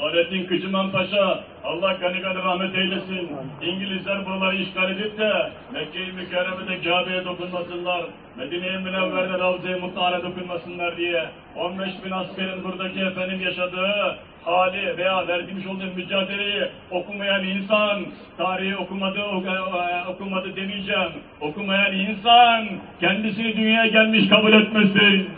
Fahrettin Kıcıman Paşa, Allah gani gani rahmet eylesin. İngilizler buraları işgal edip de Mekke-i Mükerreme'de Kabe'ye dokunmasınlar, Medine-i Münevver'de Ravza-i Mutahhar'a dokunmasınlar diye 15 bin askerin buradaki efendim yaşadığı hali veya verdiğimiz olduğu mücadeleyi okumayan insan, tarihi okumadı, ok- okumadı demeyeceğim, okumayan insan kendisini dünyaya gelmiş kabul etmesin.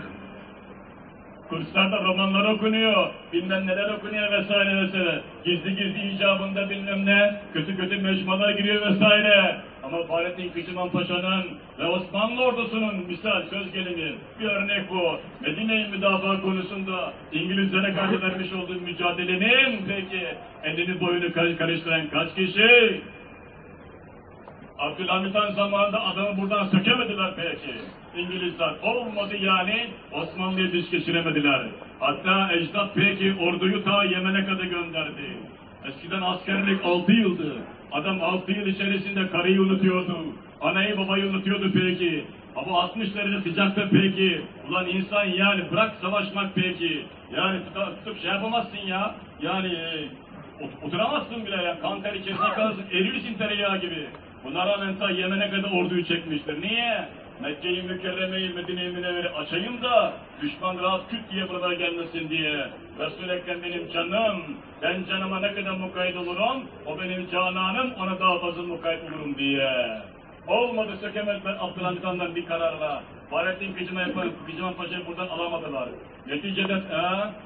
Kurslarda romanlar okunuyor, bilmem neler okunuyor vesaire vesaire. Gizli gizli icabında bilmem ne, kötü kötü mecmualar giriyor vesaire. Ama Fahrettin Kıcıman Paşa'nın ve Osmanlı ordusunun misal söz gelimi bir örnek bu. Medine-i müdafaa konusunda İngilizlere karşı vermiş olduğu mücadelenin peki elini boyunu kar- karıştıran kaç kişi? Abdülhamit Han zamanında adamı buradan sökemediler peki. İngilizler olmadı yani Osmanlı'ya diş geçiremediler. Hatta ecdat peki orduyu ta Yemen'e kadar gönderdi. Eskiden askerlik 6 yıldı. Adam 6 yıl içerisinde karıyı unutuyordu. Anayı babayı unutuyordu peki. Ama 60 derece sıcakta peki. Ulan insan yani bırak savaşmak peki. Yani tutup şey yapamazsın ya. Yani e, ot- oturamazsın bile ya. Kan ter içerisinde kalırsın. Erirsin tereyağı gibi. Buna rağmen ta Yemen'e kadar orduyu çekmiştir. Niye? Mekke'yi Mükerreme'yi Medine'yi Münevver'i açayım da düşman rahat küt diye buralara gelmesin diye. Resul-i Ekrem benim canım. Ben canıma ne kadar mukayyet olurum, o benim cananım ona daha fazla mukayyet olurum diye. Olmadı sökemezler Abdülhamit Han'dan bir kararla. Fahrettin Kıcıman, Kıcıman Paşa'yı buradan alamadılar. Neticede e,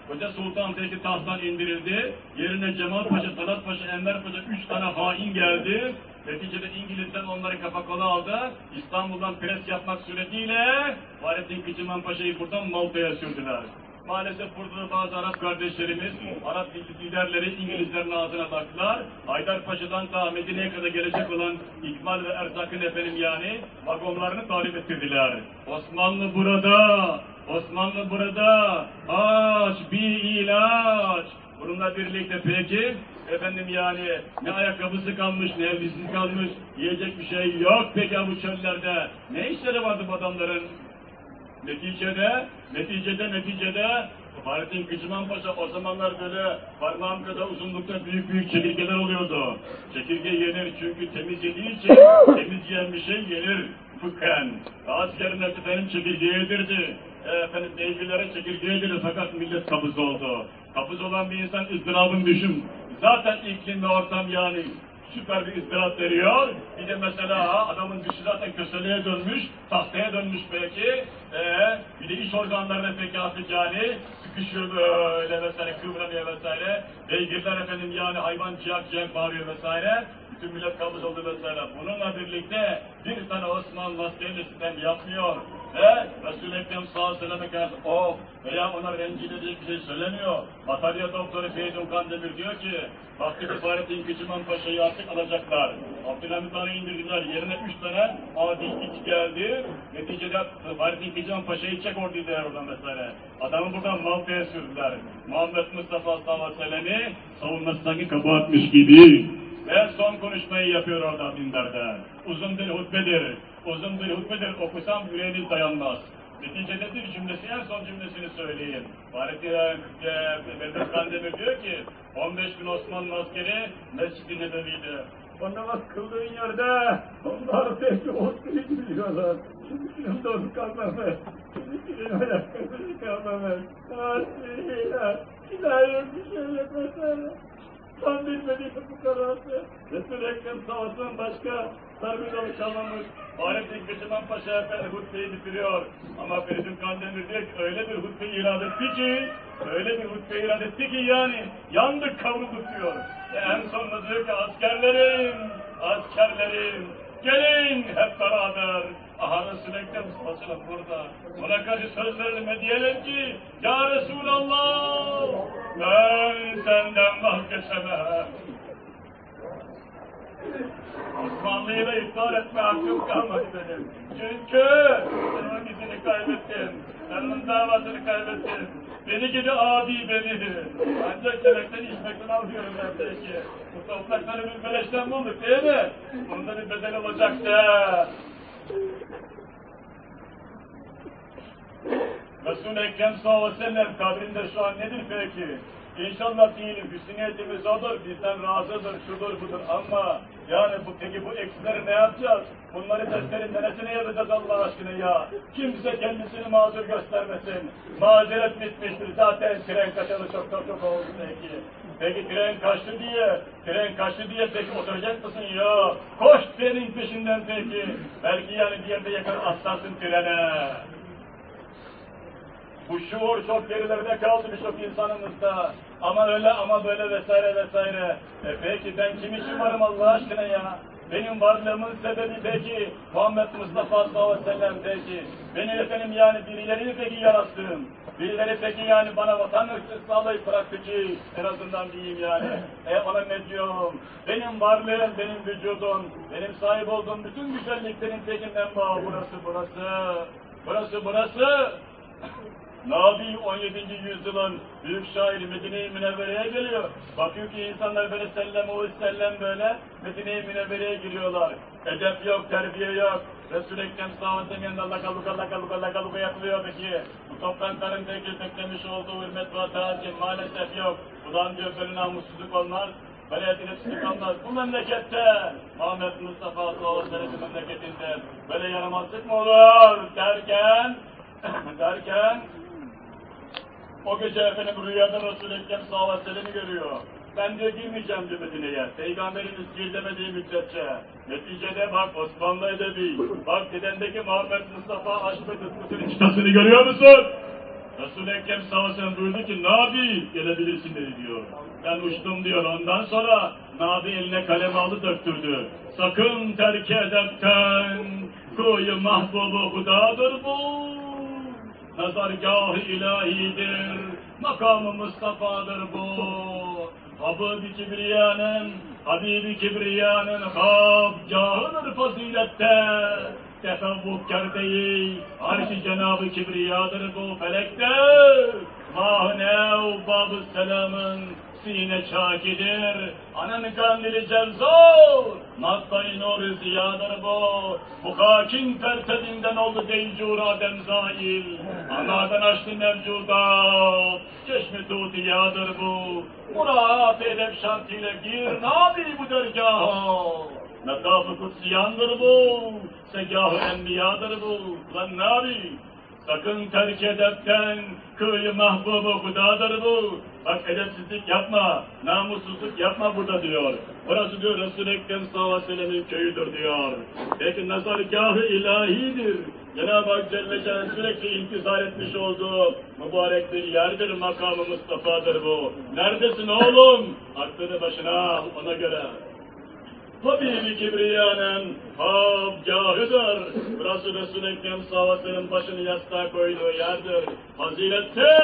Hoca Sultan peki tahttan indirildi. Yerine Cemal Paşa, Talat Paşa, Enver Paşa üç tane hain geldi. Neticede İngilizler onları kafa aldı. İstanbul'dan pres yapmak suretiyle Fahrettin Kıcıman Paşa'yı buradan Malta'ya sürdüler. Maalesef burada da bazı Arap kardeşlerimiz, Arap liderleri İngilizlerin ağzına taktılar. Haydarpaşa'dan ta Medine'ye kadar gelecek olan İkmal ve Erzak'ın efendim yani vagonlarını talim ettirdiler. Osmanlı burada, Osmanlı burada, aç bir ilaç. Bununla birlikte peki, efendim yani ne ayakkabısı kalmış, ne elbisesi kalmış, yiyecek bir şey yok peki bu çöllerde. Ne işleri vardı bu adamların? Neticede, neticede, neticede Fahrettin Kıcıman Paşa o zamanlar böyle parmağım kadar uzunlukta büyük büyük çekirgeler oluyordu. Çekirge yenir çünkü temiz yediği için temiz yiyen bir şey yenir fıkhen. Askerin efendim çekirge yedirdi. E, efendim devgilere çekirge yedirdi fakat millet kabız oldu. Kabız olan bir insan ızdırabını düşün. Zaten iklim ve ortam yani süper bir ızdırap veriyor. Bir de mesela adamın dışı zaten köseleye dönmüş, tahtaya dönmüş belki. Ee, bir de iç organlarına peki cani sıkışıyor böyle vesaire, kıvranıyor vesaire. Beygirler efendim yani hayvan ciyak ciyak bağırıyor vesaire. Bütün millet kabız oldu vesaire. Bununla birlikte bir tane Osmanlı askerle sistem yapmıyor. Ve Resul-i Ekrem sallallahu aleyhi o veya ona rencide diye bir şey söylemiyor. Batarya doktoru Feridun Kandemir diyor ki Vakti Fahrettin Kıcıman Paşa'yı artık alacaklar. Abdülhamit Han'ı indirdiler. Yerine üç tane adi iç geldi. Neticede Fahrettin Kıcıman Paşa'yı çek orduydular oradan vesaire. Adamı buradan Malta'ya sürdüler. Muhammed Mustafa sallallahu aleyhi ve sellem'i savunması sanki kabahatmiş gibi. Ve son konuşmayı yapıyor orada minberde. Uzun bir hutbedir. Uzun bir hutbedir. Okusam yüreğiniz dayanmaz. Neticede bir cümlesi, en son cümlesini söyleyeyim. Fahrettin Mehmet Kandemir diyor ki, 15 bin Osmanlı askeri Mescid-i Nebevi'de. O namaz kıldığın yerde onlar peki o seni biliyorlar. Şimdi dozu kalmamış. Şimdi ayakkabısı kalmamış. Asiyle, ilahi bir şey yapmasana. Tam bilmediği bu kararı. Resul-i Ekrem Savaşı'nın başka sarmıyor kalmamış. Fahrettin Kıcıman Paşa Efendi hutbeyi bitiriyor. Ama Feridun Kandemir öyle bir hutbe irad etti ki, öyle bir hutbe irad etti ki yani yandık kavrulduk diyor. Ve en sonunda diyor ki askerlerim, askerlerim, gelin hep beraber. Aha Resul-i Ekrem Savaşı'nın burada. Ona karşı söz diyelim ki, Ya Resulallah, ben senden vazgeçemem. Osmanlı'yı da iptal etme hakkım kalmadı benim. Çünkü onun izini kaybettin. Sen onun davasını kaybettin. Beni gidi adi beni. Ancak yemekten içmekten alıyorum ben peki. Bu toprakları bir beleşten bulduk değil mi? Bunda bir bedel olacaktı. Resul-i Ekrem sallallahu aleyhi ve sellem kabrinde şu an nedir peki? İnşallah diyelim hüsniyetimiz odur, bizden razıdır, şudur budur ama yani bu peki bu eksileri ne yapacağız? Bunları testlerin neresine yazacağız Allah aşkına ya? Kimse kendisini mazur göstermesin. Mazeret bitmiştir. Zaten tren kaçalı çok çok çok oldu peki. Peki tren kaçtı diye, tren kaçtı diye peki oturacak mısın ya? Koş trenin peşinden peki. Belki yani bir yerde yakar atlarsın trene. Bu şuur çok gerilerde kaldı birçok insanımızda. Ama öyle ama böyle vesaire vesaire. E peki ben kim için varım Allah aşkına ya? Benim varlığımın sebebi peki Muhammed Mustafa sallallahu aleyhi ve sellem peki. Beni efendim yani birileri peki yarattım. Birileri peki yani bana vatan hırsız sağlayıp bıraktı ki en azından diyeyim yani. E ona ne diyorum? Benim varlığım, benim vücudum, benim sahip olduğum bütün güzelliklerin peki menbaı burası burası. Burası burası. Nabi 17. yüzyılın büyük şairi Medine-i Münevvere'ye geliyor. Bakıyor ki insanlar böyle sellem o sellem böyle Medine-i Münevvere'ye giriyorlar. Edep yok, terbiye yok. Resul-i Ekrem sahabetin yanında lakaluka lakaluka lakaluka yapılıyor peki. Bu toprakların beklemiş olduğu hürmet ve tazim maalesef yok. Ulan diyor böyle namussuzluk olmaz. Böyle edilipsizlik olmaz. Bu memlekette Muhammed Mustafa sallallahu aleyhi ve memleketinde böyle yaramazlık mı olur derken derken o gece efendim rüyada Resul-i Ekrem sallallahu aleyhi görüyor. Ben diyor girmeyeceğim diyor Medine'ye. Peygamberimiz gir demediği müddetçe. Neticede bak Osmanlı edebi. Bak dedendeki Muhammed Mustafa Aşk ve kitabını görüyor musun? Resul-i Ekrem sallallahu aleyhi ki Nabi gelebilirsin dedi diyor. Ben uçtum diyor. Ondan sonra Nabi eline kalem aldı döktürdü. Sakın terk edepten koyu mahbubu hudadır bu. Nazargah-ı ilahidir, makamı Mustafa'dır bu. Habib-i Kibriya'nın, Habib-i Kibriya'nın habgahıdır fazilette. Tefevvukkar değil, arş-ı Cenab-ı Kibriya'dır bu felekte. Mahnev Bab-ı Selam'ın sine çakidir. Ananı kandili cevzor, maddayı nur ziyadır bu. Bu hakim tertedinden oldu deycur Adem zail. Anadan açtı mevcudat, çeşme tutiyadır bu. Murat edep şartıyla gir, nabi bu dergaha. Metaf-ı kutsiyandır bu, segah-ı enbiyadır bu. Lan nabi, Sakın terk edepten kıyı mahbubu hudadır bu. Bak edepsizlik yapma, namussuzluk yapma burada diyor. Burası diyor Resul-i Ekrem sallallahu köyüdür diyor. Peki nazargahı ilahidir. Cenab-ı Hak Celle Celaluhu sürekli intizar etmiş olduğu mübarek bir yerdir, makamı Mustafa'dır bu. Neredesin oğlum? Aklını başına ona göre. Tabii Kibriyanın habgahıdır. Burası Resul-i Ekrem sallallahu başını yastığa koyduğu yerdir. Fazilette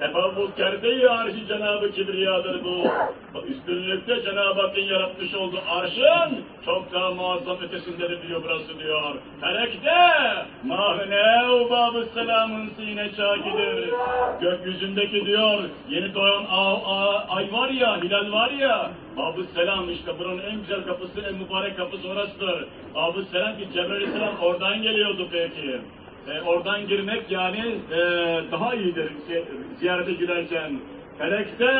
tefavvukkerde-i arşi Cenab-ı Kibriyadır bu. Üstünlükte Cenab-ı Hakk'ın yaratmış olduğu arşın çok daha muazzam ötesindedir diyor burası diyor. Felekte mahnev bab selamın sine çakidir. Gökyüzündeki diyor yeni doğan ay var ya, hilal var ya, Bab-ı Selam işte buranın en güzel kapısı, en mübarek kapısı orasıdır. Bab-ı Selam ki Cebrail Aleyhisselam oradan geliyordu peki. E, oradan girmek yani e, daha iyidir ziyarete girerken. Felekte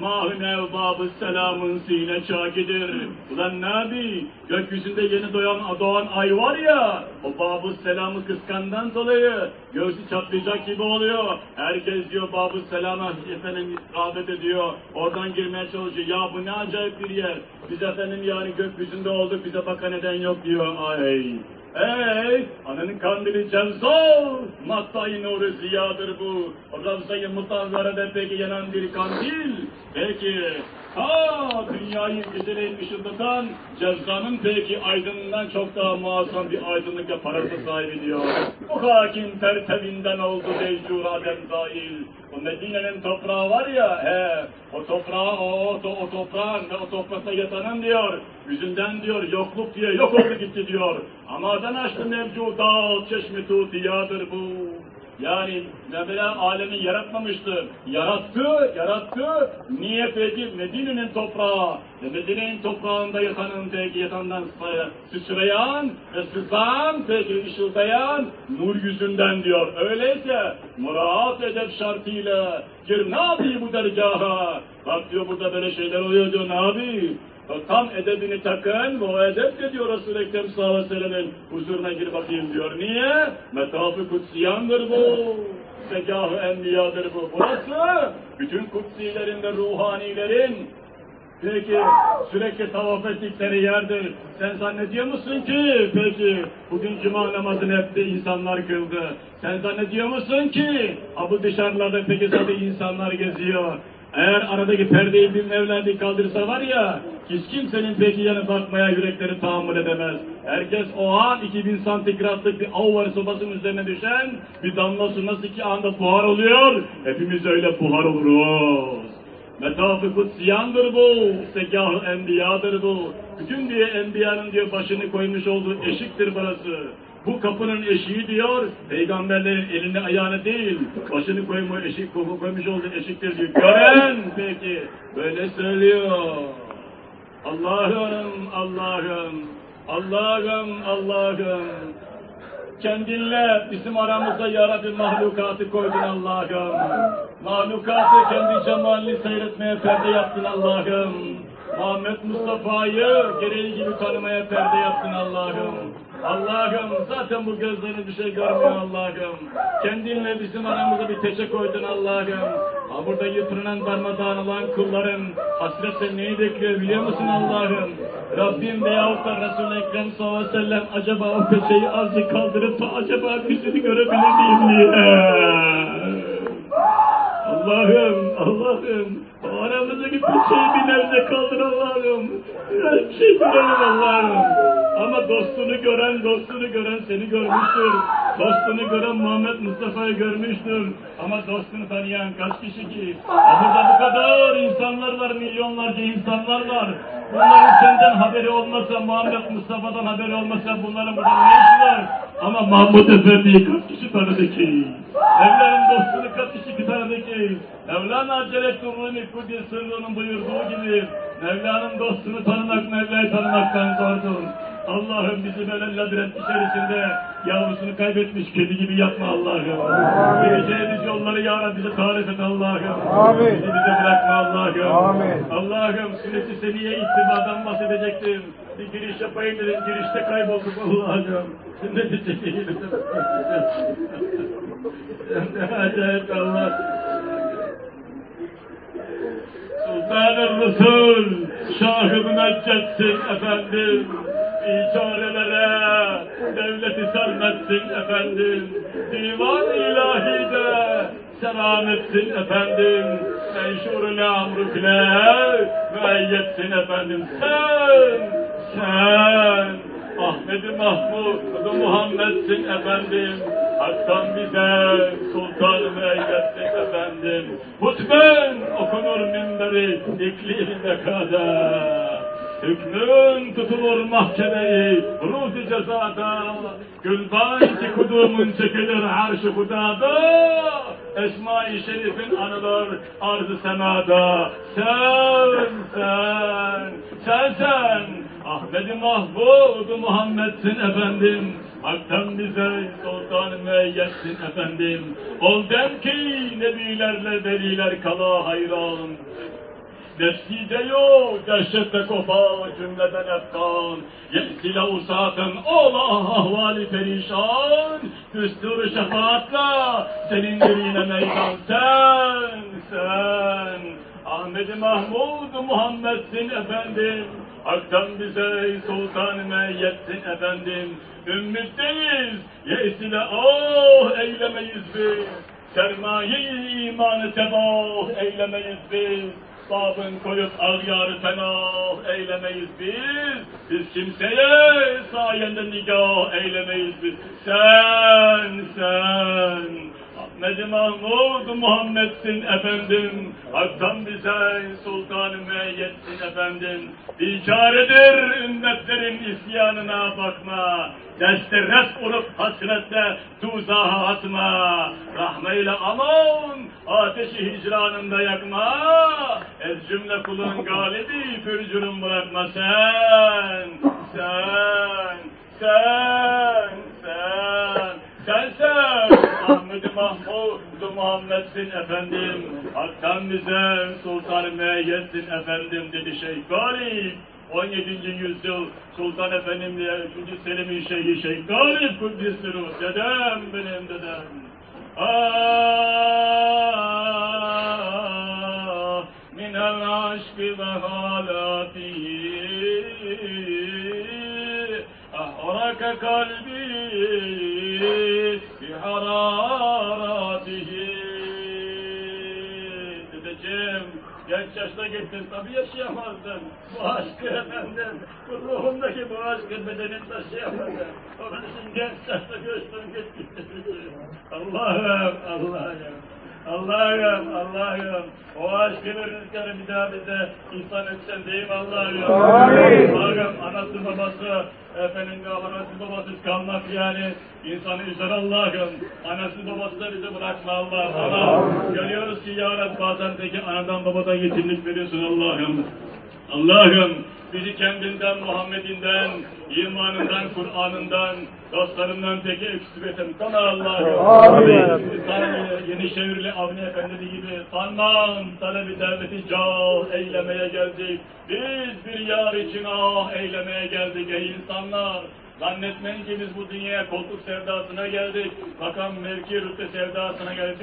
mahı nevbab selamın sine çakidir. Ulan Nabi, gökyüzünde yeni doğan, doğan ay var ya, o babı selamı kıskandan dolayı göğsü çatlayacak gibi oluyor. Herkes diyor babı selama efendim rağbet ediyor. Oradan girmeye çalışıyor. Ya bu ne acayip bir yer. Biz efendim yani gökyüzünde olduk, bize bakan eden yok diyor. Ay. Ey ananın kandili cevzal, mattayı nuru ziyadır bu. Ravza-i mutavverede peki yanan bir kandil. Peki ha dünyayı güzeleyin ışıldatan cevzanın peki aydınından çok daha muazzam bir aydınlık ve parası sahibi diyor. Bu hakim tertevinden oldu deycur Adem zahil. O Medine'nin toprağı var ya, he, o toprağı, o, o, o toprağın ve o toprakta yatanın diyor, yüzünden diyor, yokluk diye yok oldu gitti diyor. Amadan açtı mevcudat, çeşmi tutiyadır bu. Yani Mevla alemi yaratmamıştı. Yarattı, yarattı. Niye peki? Medine'nin toprağı. Ve Medine'nin toprağında yatanın peki yatandan sıçrayan ve sızan peki ışıldayan nur yüzünden diyor. Öyleyse muraat edep şartıyla gir ne yapayım bu dergaha? Bak diyor burada böyle şeyler oluyor diyor ne yapayım? Tam edebini takın ve o edep de diyor Resul-i Ekrem sallallahu aleyhi ve sellem'in huzuruna gir bakayım diyor. Niye? Metafı kutsiyandır bu. Segahı enbiyadır bu. Burası bütün kutsilerin ve ruhanilerin Peki sürekli tavaf ettikleri yerdir. Sen zannediyor musun ki peki bugün cuma namazını hep de insanlar kıldı. Sen zannediyor musun ki ha bu dışarılarda peki zaten insanlar geziyor. Eğer aradaki perdeyi bir Mevla kaldırsa var ya, hiç kimsenin peki yanı bakmaya yürekleri tahammül edemez. Herkes o an 2000 santigratlık bir av var sobasının üzerine düşen bir damla su nasıl ki anda buhar oluyor, hepimiz öyle buhar oluruz. Metafı kutsiyandır bu, segah enbiyadır bu. Bütün diye enbiyanın diyor başını koymuş olduğu eşiktir burası. Bu kapının eşiği diyor, peygamberlerin elini ayağını değil, başını koymuş, eşik, koymuş olduğu eşiktir diyor. Gören peki, böyle söylüyor. Allah'ım, Allah'ım, Allah'ım, Allah'ım. Kendinle bizim aramıza ya Rabbi mahlukatı koydun Allah'ım. Mahlukatı kendi cemalini seyretmeye perde yaptın Allah'ım. Muhammed Mustafa'yı gereği gibi tanımaya perde yaptın Allah'ım. Allah'ım zaten bu gözlerini bir şey görmüyor Allah'ım. Kendinle bizim aramıza bir teçe koydun Allah'ım. Ha burada yıpranılan darmadağın olan kulların hasretle neyi bekliyor biliyor musun Allah'ım? Rabbim veyahut da Resul-i Ekrem sallallahu aleyhi ve sellem acaba o peçeyi azıcık kaldırıp da acaba yüzünü görebilir miyim diye. Allah'ım, Allah'ım, aramızdaki peçeyi bir nebze kaldır Allah'ım. Her şey görelim Allah'ım. Ama dostunu gören, dostunu gören seni görmüştür. Dostunu gören Muhammed Mustafa'yı görmüştür. Ama dostunu tanıyan kaç kişi ki? Burada bu kadar insanlar var, milyonlarca insanlar var. Bunların senden haberi olmasa, Muhammed Mustafa'dan haberi olmasa bunların burada ne işi var? Ama Mahmud Efendi'yi kaç kişi tanıdı ki? Mevla'nın dostunu kaç kişi tanıdı ki? Mevlana Celle'nin Rumi Kudüs Sırrı'nın buyurduğu gibi Mevla'nın dostunu tanımak Mevla'yı tanımaktan zordur. Allah'ım bizi böyle labirent içerisinde yavrusunu kaybetmiş kedi gibi yapma Allah'ım. Geleceğimiz yolları ya Rabbi bize tarif et Allah'ım. Amin. Bizi bize bırakma Allah'ım. Amin. Allah'ım sünnet-i seniye ittibadan bahsedecektim. Bir giriş yapayım dedim, girişte kaybolduk Allah'ım. Sünnet-i seniye acayip Allah. Sultan-ı Resul, Şah-ı efendim. İçarelere devleti sermetsin efendim. Divan-ı ilahide selametsin efendim. Menşur-ı amrükle müeyyetsin efendim. Sen, sen Ahmet-i Mahmud Muhammed'sin efendim. Hak'tan bize sultan-ı müeyyetsin efendim. Hutben okunur minberi iklimine kadar. Hükmün tutulur mahkemeyi ruzi cezada Gülban ki kudumun çekilir arş-ı hudada. Esma-i şerifin anılır arz-ı semada Sen sen sen sen. Ahmet-i Mahmud Muhammed'sin efendim. Hak'tan bize sultan müeyyetsin efendim. Ol dem ki nebilerle veliler kala hayran Nefside yok, dehşette kopar cümleden efkan. Ye'sile usatın, ola ahvali perişan. Düstur şefaatla, senindir yine meydan sen, sen. Ahmet-i Mahmud Muhammed'sin efendim. Hak'tan bize sultan meyyetsin efendim. Ümmütteyiz, ye'sile ah eylemeyiz biz. Sermaye imanı tebah eylemeyiz biz. Babın koyup ağyarı fenah eylemeyiz biz. Biz kimseye sayende nigah eylemeyiz biz. Sen, sen. Ahmet Mahmud Muhammed'sin efendim. Hak'tan bize sultan-ı müeyyetsin efendim. Biçaredir ümmetlerin isyanına bakma. Deste olup hasretle tuzaha atma. Rahmeyle aman ateşi hicranında yakma. Ez cümle kulun galibi pürcürüm bırakma sen. Sen, sen, sen, sensen. Ahmet-i Mahmud Muhammed'sin efendim. Hak'tan bize Sultan-ı Meyyed'sin efendim dedi Şeyh Galip. 17. yüzyıl Sultan Efendim diye 3. Selim'in şeyhi Şeyh Galip Kudüs'tür o dedem benim dedem. Ah, minel aşkı ve halatihi, ahoraka kalbi, hararatihi dedeciğim genç yaşta gittin tabii yaşayamazdın. Bu aşkı efendim bu ruhumdaki bu aşkı bedenin taşıyamadı onun için genç yaşta göçtüm gittin Allah'ım Allah'ım. Allah'ım, Allah'ım, o aşkı ve rüzgarı bir daha bize insan etsen değil mi Allah'ım? Amin. Allah'ım, anası babası, efendim anası babası kalmak yani insanı üzer Allah'ım. Anası babası da bizi bırakma Allah'ım. Allah'ım, görüyoruz ki ya Rabbi bazen peki anadan babadan yetimlik veriyorsun Allah'ım. Allah'ım bizi kendinden, Muhammed'inden, imanından, Kur'an'ından, dostlarından peki eksik etme. Sana Allah'ım. Amin. Sana Yenişehirli Avni Efendi gibi sanmam talebi devleti cah eylemeye geldik. Biz bir yar için ah eylemeye geldik ey insanlar. Zannetmeyin ki biz bu dünyaya koltuk sevdasına geldik. Makam mevki rütbe sevdasına geldik.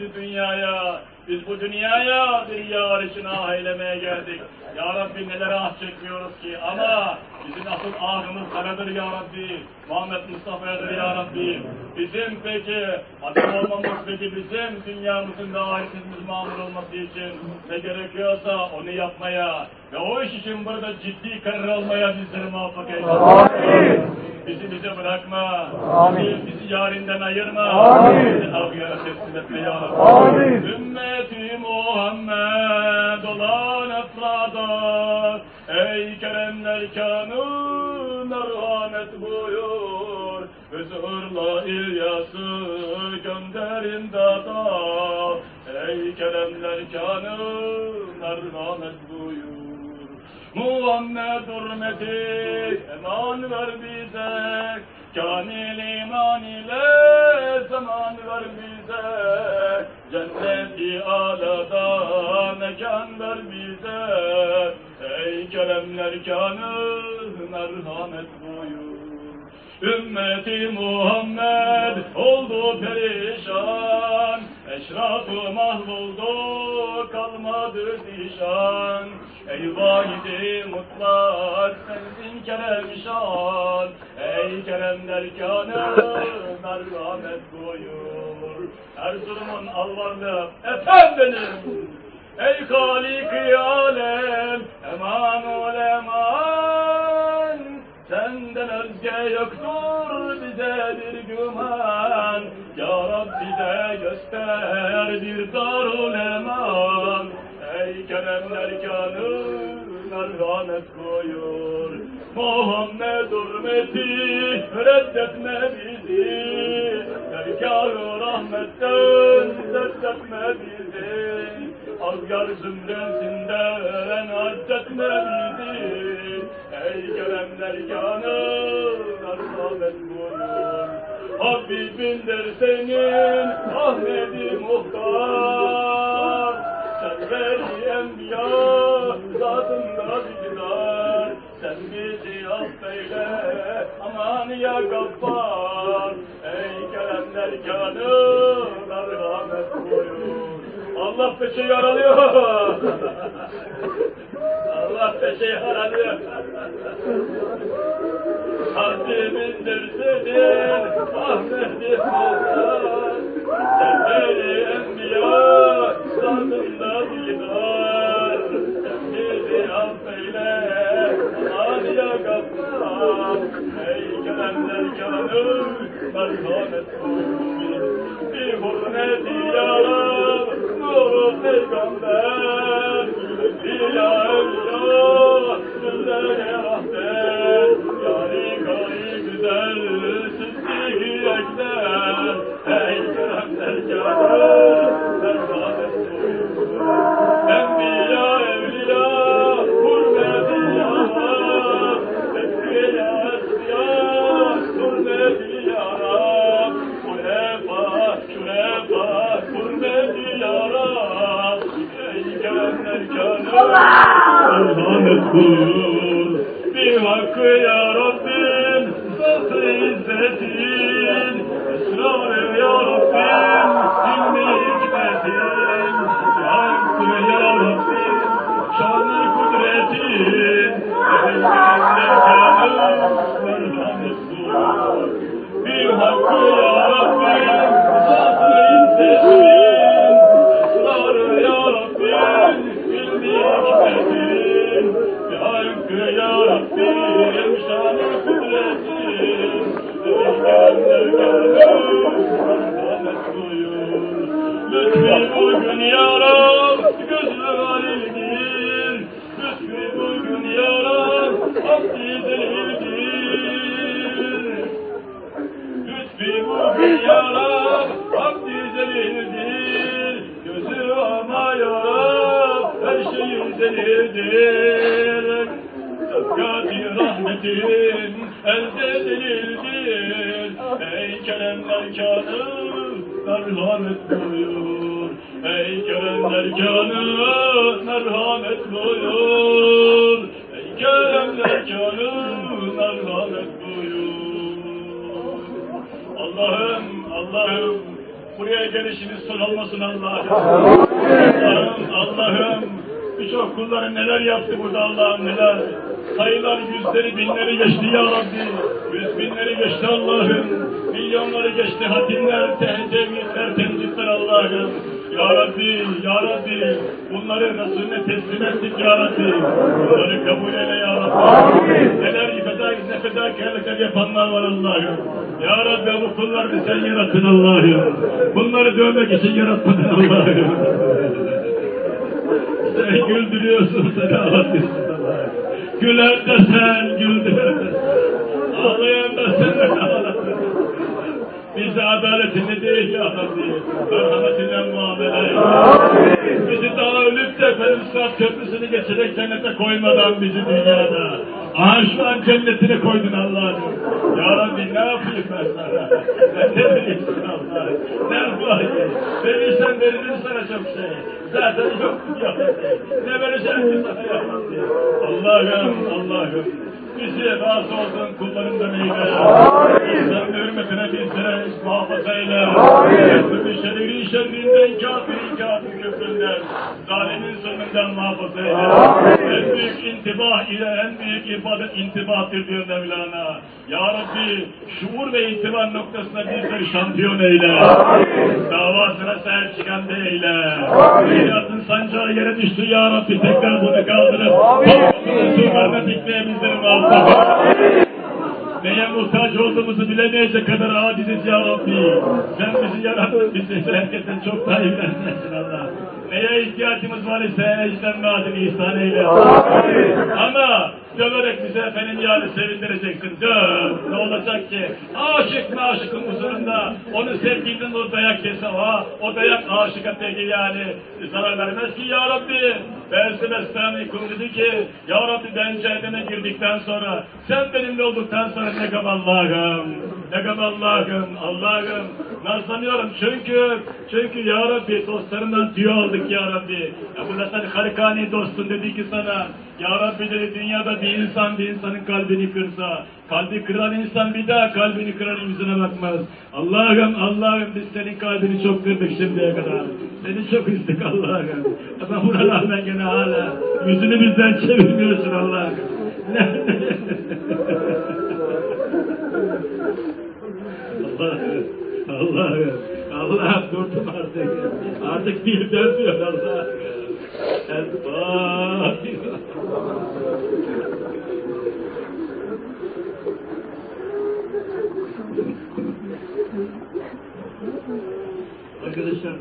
Biz bu dünyaya, biz bu dünyaya bir yar için ah eylemeye geldik. Ya Rabbi neler ah çekmiyoruz ki ama bizim asıl ahımız karadır Ya Rabbi. Muhammed Mustafa'yadır Ya Rabbi. Bizim peki adam olmamız peki bizim dünyamızın ve ahiretimizin mamur olması için ne gerekiyorsa onu yapmaya ve o iş için burada ciddi karar almaya bizleri muvaffak eyle. Amin. Bizi bize bırakma. Amin. Bizi, bizi yarinden ayırma. Amin. Bizi avgara teslim etme ya Rabbi. Amin. Ümmeti Muhammed olan efrada. Ey keremler kanı merhamet buyur. Huzurla İlyas'ı gönderin dada Ey keremler kanı merhamet buyur. Muhammed hürmeti eman ver bize. Kamil iman ile zaman ver bize Cenneti alada mekan ver bize. Ey keremler kanı merhamet buyur. Ümmeti Muhammed oldu perişan. Eşrafı mahvoldu kalmadı zişan. Ey vahidi mutlak sensin keremşan Ey kerem derkanı merhamet buyur Erzurum'un alvarlı efendim. Ey Halik-i Alem eman ol eman. Senden özge yoktur bize bir güman. Ya Rabbi de göster bir darul eman. Ey keremler kanı merhamet koyur. Muhammed hürmeti reddetme bizi Dergâh-ı rahmetten reddetme bizi Azgar zümresinden addetme bizi Ey keremler kanı merhamet buyur Habibindir senin Ahmedi Muhtar. Serveri enbiya zatında bidar Sen bizi affeyle aman ya gaffar keremler kanı merhamet buyur. Allah peşe yaralıyor. Allah peşe yaralıyor. Haddimizdir senin merhamet bugün gelişiniz son olmasın Allah'ım. Allah'ım, Allah'ım, birçok kulların neler yaptı burada Allah'ım neler. Sayılar yüzleri binleri geçti ya Rabbi. Yüz binleri geçti Allah'ım. Milyonları geçti hatimler, tevhidler, temcitler Allah'ım. Ya Rabbi, Ya Rabbi, bunları Resulüne teslim ettik Ya Rabbi. Bunları kabul eyle Ya Rabbi. Neler feda, ne fedakarlıklar yapanlar var Allah'ım. Ya Rabbi bu kulları sen yarattın Allah'ım. Bunları dövmek için yaratmadın Allah'ım. Sen güldürüyorsun, sen ağlatıyorsun Allah'ım. Gülen de sen, sen. Ağlayan da sen. Bizi adaletini değil ya Rabbi, merhametinden muamele. Bizi daha ölüp de efendim köprüsünü geçerek cennete koymadan bizi dünyada. An cennetine koydun Allah'ım. Ya Rabbi ne yapayım ben sana? Ne bileyim Allah? Ne yapayım? Verirsen veririm sana çok şey. Zaten yok ya Rabbi. Ne vereceğim ki sana ya Rabbi? Allah'ım, Allah'ım. Bizi razı olduğun kullarından eyle. Sen hürmetine bizlere muhafaza eyle. Bütün şerri şerrinden, kafiri kafir köpründen, zalimin zulmünden muhafaza eyle. En büyük intibah ile en büyük ibadet intibahtır diyor Mevlana. Ya Rabbi şuur ve intiba noktasında bizleri şampiyon eyle. Davasına sahip çıkan da eyle. Hayatın sancağı yere düştü ya Rabbi tekrar bunu kaldırıp. Korkusunu sürmeme dikmeye bizleri muhafaza. Neye muhtaç olduğumuzu bilemeyecek kadar aciziz ya Rabbi. Sen bizi yarattın, bizi herkesten çok daha iyi bilensin Allah. Neye ihtiyacımız var ise ecden vaadini ihsan eyle. Ama döverek bize efendim yani sevindireceksin. Döv. Ne olacak ki? Aşık mı aşıkın huzurunda? Onu sevdiğinden o dayak yese o, o dayak aşıka peki yani zarar vermez ki ya Rabbi. Belki Bestami kum dedi ki Ya Rabbi ben cehenneme girdikten sonra sen benimle olduktan sonra ne gam Allah'ım ne gam Allah'ım Allah'ım nazlanıyorum çünkü çünkü Ya Rabbi dostlarından tüy aldık Ya Rabbi. Ebu Hasan Harikani dostun dedi ki sana. Ya Rabbi dedi dünyada bir insan bir insanın kalbini kırsa kalbi kıran insan bir daha kalbini kıran yüzüne bakmaz. Allah'ım Allah'ım biz senin kalbini çok kırdık şimdiye kadar. Seni çok üzdük Allah'ım. Ama buna rağmen gene hala yüzünü bizden çevirmiyorsun Allah'ım. Allah'ım Allah'ım Allah'ım durdum artık. Artık dil dönmüyor Allah'ım. El Fatiha Arkadaşlar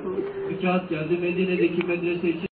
bir kağıt geldi. Medine'deki medrese için